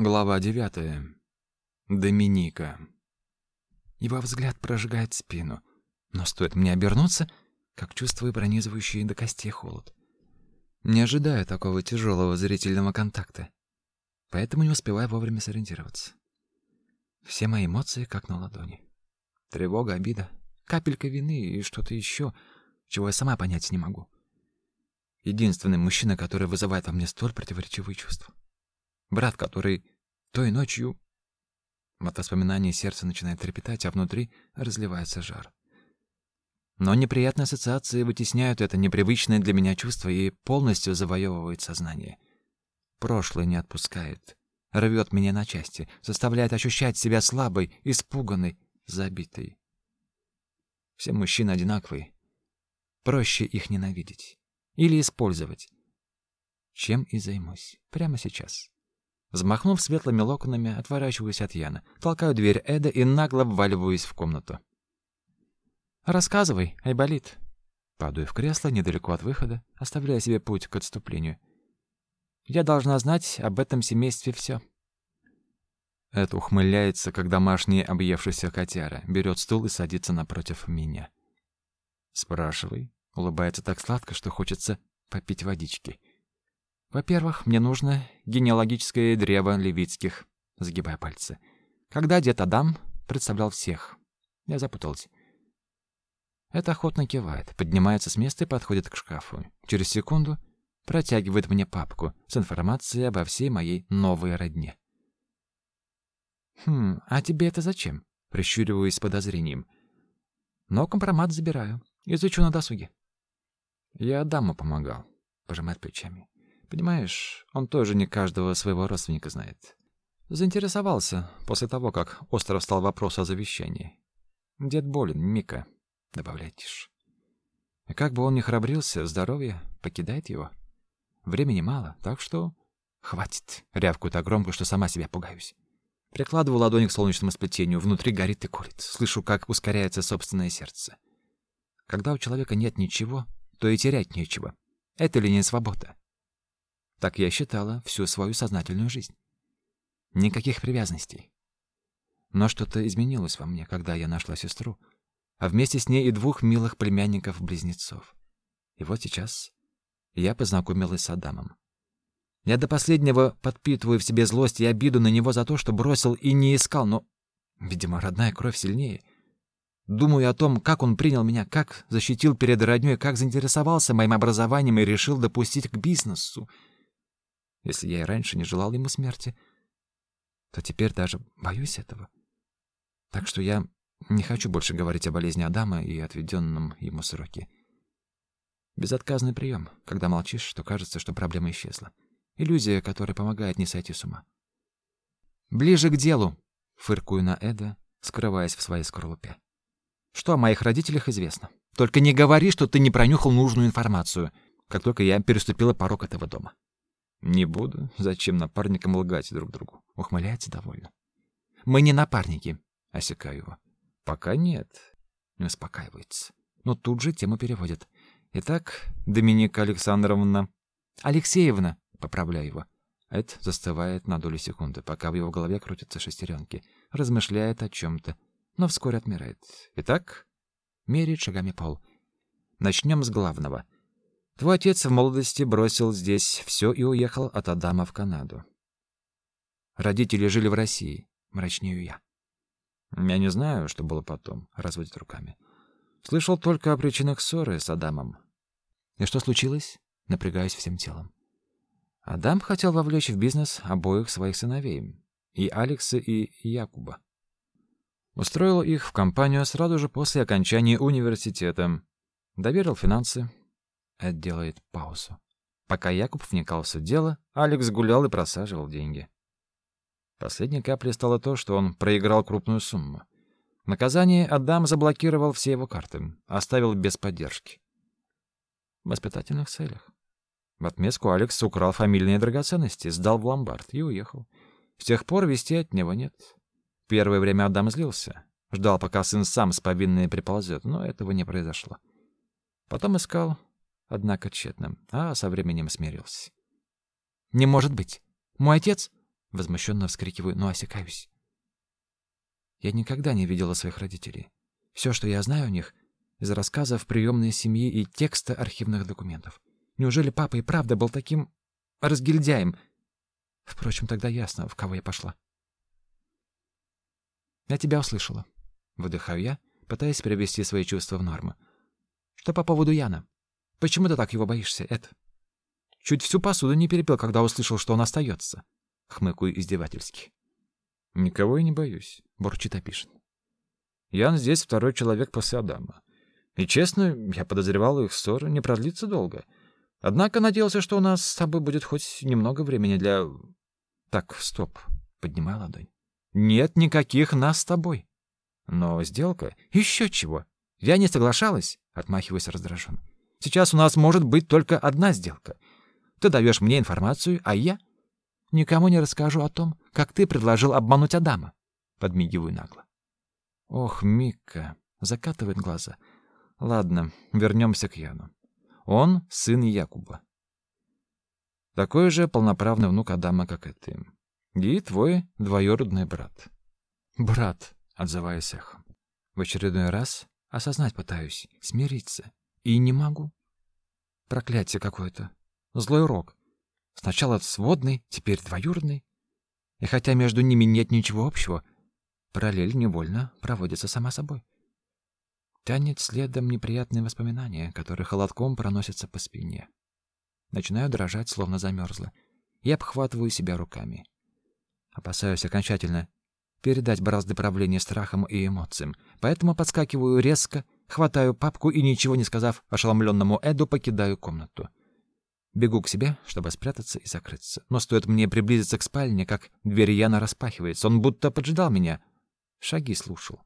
Глава девятая. Доминика. Его взгляд прожигает спину, но стоит мне обернуться, как чувствую пронизывающий до костей холод. Не ожидаю такого тяжелого зрительного контакта, поэтому не успеваю вовремя сориентироваться. Все мои эмоции как на ладони. Тревога, обида, капелька вины и что-то еще, чего я сама понять не могу. Единственный мужчина, который вызывает во мне столь противоречивые чувства. Брат, который той ночью... От воспоминаний сердце начинает трепетать, а внутри разливается жар. Но неприятные ассоциации вытесняют это непривычное для меня чувство и полностью завоевывают сознание. Прошлое не отпускает, рвет меня на части, заставляет ощущать себя слабой, испуганной, забитой. Все мужчины одинаковые. Проще их ненавидеть или использовать. Чем и займусь прямо сейчас. Взмахнув светлыми локонами, отворачиваюсь от Яна, толкаю дверь Эда и нагло вваливаюсь в комнату. «Рассказывай, Айболит». Падаю в кресло недалеко от выхода, оставляя себе путь к отступлению. «Я должна знать об этом семействе все». Эд ухмыляется, как домашний объевшийся котяра, берет стул и садится напротив меня. «Спрашивай». Улыбается так сладко, что хочется попить водички. Во-первых, мне нужно генеалогическое древо левицких, сгибая пальцы. Когда дед Адам представлял всех. Я запутался. Это охотно кивает, поднимается с места и подходит к шкафу. Через секунду протягивает мне папку с информацией обо всей моей новой родне. «Хм, а тебе это зачем?» Прищуриваюсь с подозрением. Но компромат забираю. Изучу на досуге. Я Адаму помогал. Пожимает плечами. Понимаешь, он тоже не каждого своего родственника знает. Заинтересовался после того, как остров стал вопрос о завещании. Дед болен, Мика, добавляет тише. И как бы он ни храбрился, здоровье покидает его. Времени мало, так что... Хватит. Рявкую так громко, что сама себя пугаюсь. Прикладываю ладонь к солнечному сплетению, внутри горит и курит. Слышу, как ускоряется собственное сердце. Когда у человека нет ничего, то и терять нечего. Это ли не свобода? Так я считала всю свою сознательную жизнь. Никаких привязанностей. Но что-то изменилось во мне, когда я нашла сестру, а вместе с ней и двух милых племянников-близнецов. И вот сейчас я познакомилась с Адамом. Я до последнего подпитываю в себе злость и обиду на него за то, что бросил и не искал, но, видимо, родная кровь сильнее. Думаю о том, как он принял меня, как защитил перед роднёй, как заинтересовался моим образованием и решил допустить к бизнесу — если я и раньше не желал ему смерти, то теперь даже боюсь этого. Так что я не хочу больше говорить о болезни Адама и отведенном ему сроке. Безотказный прием, когда молчишь, то кажется, что проблема исчезла. Иллюзия, которая помогает не сойти с ума. «Ближе к делу!» — фыркую на Эда, скрываясь в своей скорлупе. «Что о моих родителях известно? Только не говори, что ты не пронюхал нужную информацию, как только я переступила порог этого дома». Не буду. Зачем напарникам лгать друг другу? Ухмыляется довольно. Мы не напарники. Осекаю его. Пока нет. Не успокаивается. Но тут же тему переводит. Итак, Доминика Александровна... Алексеевна, поправляю его. Эд застывает на долю секунды, пока в его голове крутятся шестеренки, размышляет о чем-то, но вскоре отмирает. Итак, меряет шагами пол. Начнем с главного — Твой отец в молодости бросил здесь все и уехал от Адама в Канаду. Родители жили в России, мрачнею я. Я не знаю, что было потом, разводит руками. Слышал только о причинах ссоры с Адамом. И что случилось? Напрягаюсь всем телом. Адам хотел вовлечь в бизнес обоих своих сыновей, и Алекса, и Якуба. Устроил их в компанию сразу же после окончания университета. Доверил финансы, делает паузу. Пока Якуб вникал в дело, Алекс гулял и просаживал деньги. Последней каплей стало то, что он проиграл крупную сумму. Наказание Адам заблокировал все его карты, оставил без поддержки. В воспитательных целях. В отместку Алекс украл фамильные драгоценности, сдал в ломбард и уехал. С тех пор вести от него нет. Первое время Адам злился. Ждал, пока сын сам с повинной приползет, но этого не произошло. Потом искал, однако тщетно, а со временем смирился. «Не может быть! Мой отец...» Возмущенно вскрикиваю, но осекаюсь. Я никогда не видела своих родителей. Все, что я знаю о них, из рассказов приемной семьи и текста архивных документов. Неужели папа и правда был таким разгильдяем? Впрочем, тогда ясно, в кого я пошла. Я тебя услышала. Выдыхаю я, пытаясь привести свои чувства в норму. Что по поводу Яна? Почему ты так его боишься, Эд? Чуть всю посуду не перепил, когда услышал, что он остается. Хмыкаю издевательски. Никого я не боюсь, бурчит Апишин. Ян здесь второй человек после Адама. И честно, я подозревал, их ссора не продлится долго. Однако надеялся, что у нас с тобой будет хоть немного времени для... Так, стоп. Поднимай ладонь. Нет никаких нас с тобой. Но сделка... Еще чего. Я не соглашалась, отмахиваясь раздраженно. Сейчас у нас может быть только одна сделка. Ты даешь мне информацию, а я никому не расскажу о том, как ты предложил обмануть Адама. Подмигиваю нагло. Ох, Мика, закатывает глаза. Ладно, вернемся к Яну. Он сын Якуба. Такой же полноправный внук Адама, как и ты. И твой двоюродный брат. Брат, отзываясь эхом. В очередной раз осознать пытаюсь, смириться. И не могу. Проклятие какое-то. Злой урок. Сначала сводный, теперь двоюродный. И хотя между ними нет ничего общего, параллель невольно проводится сама собой. Тянет следом неприятные воспоминания, которые холодком проносятся по спине. Начинаю дрожать, словно замерзла, и обхватываю себя руками. Опасаюсь окончательно передать бразды правления страхом и эмоциям, поэтому подскакиваю резко, хватаю папку и, ничего не сказав ошеломленному Эду, покидаю комнату. Бегу к себе, чтобы спрятаться и закрыться. Но стоит мне приблизиться к спальне, как дверь Яна распахивается. Он будто поджидал меня. Шаги слушал.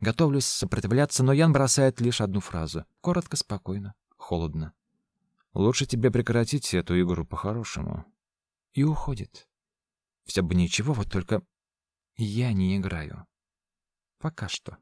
Готовлюсь сопротивляться, но Ян бросает лишь одну фразу. Коротко, спокойно, холодно. «Лучше тебе прекратить эту игру по-хорошему». И уходит. Все бы ничего, вот только я не играю. Пока что.